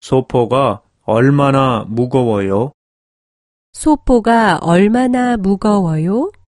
소포가 얼마나 무거워요? 소포가 얼마나 무거워요?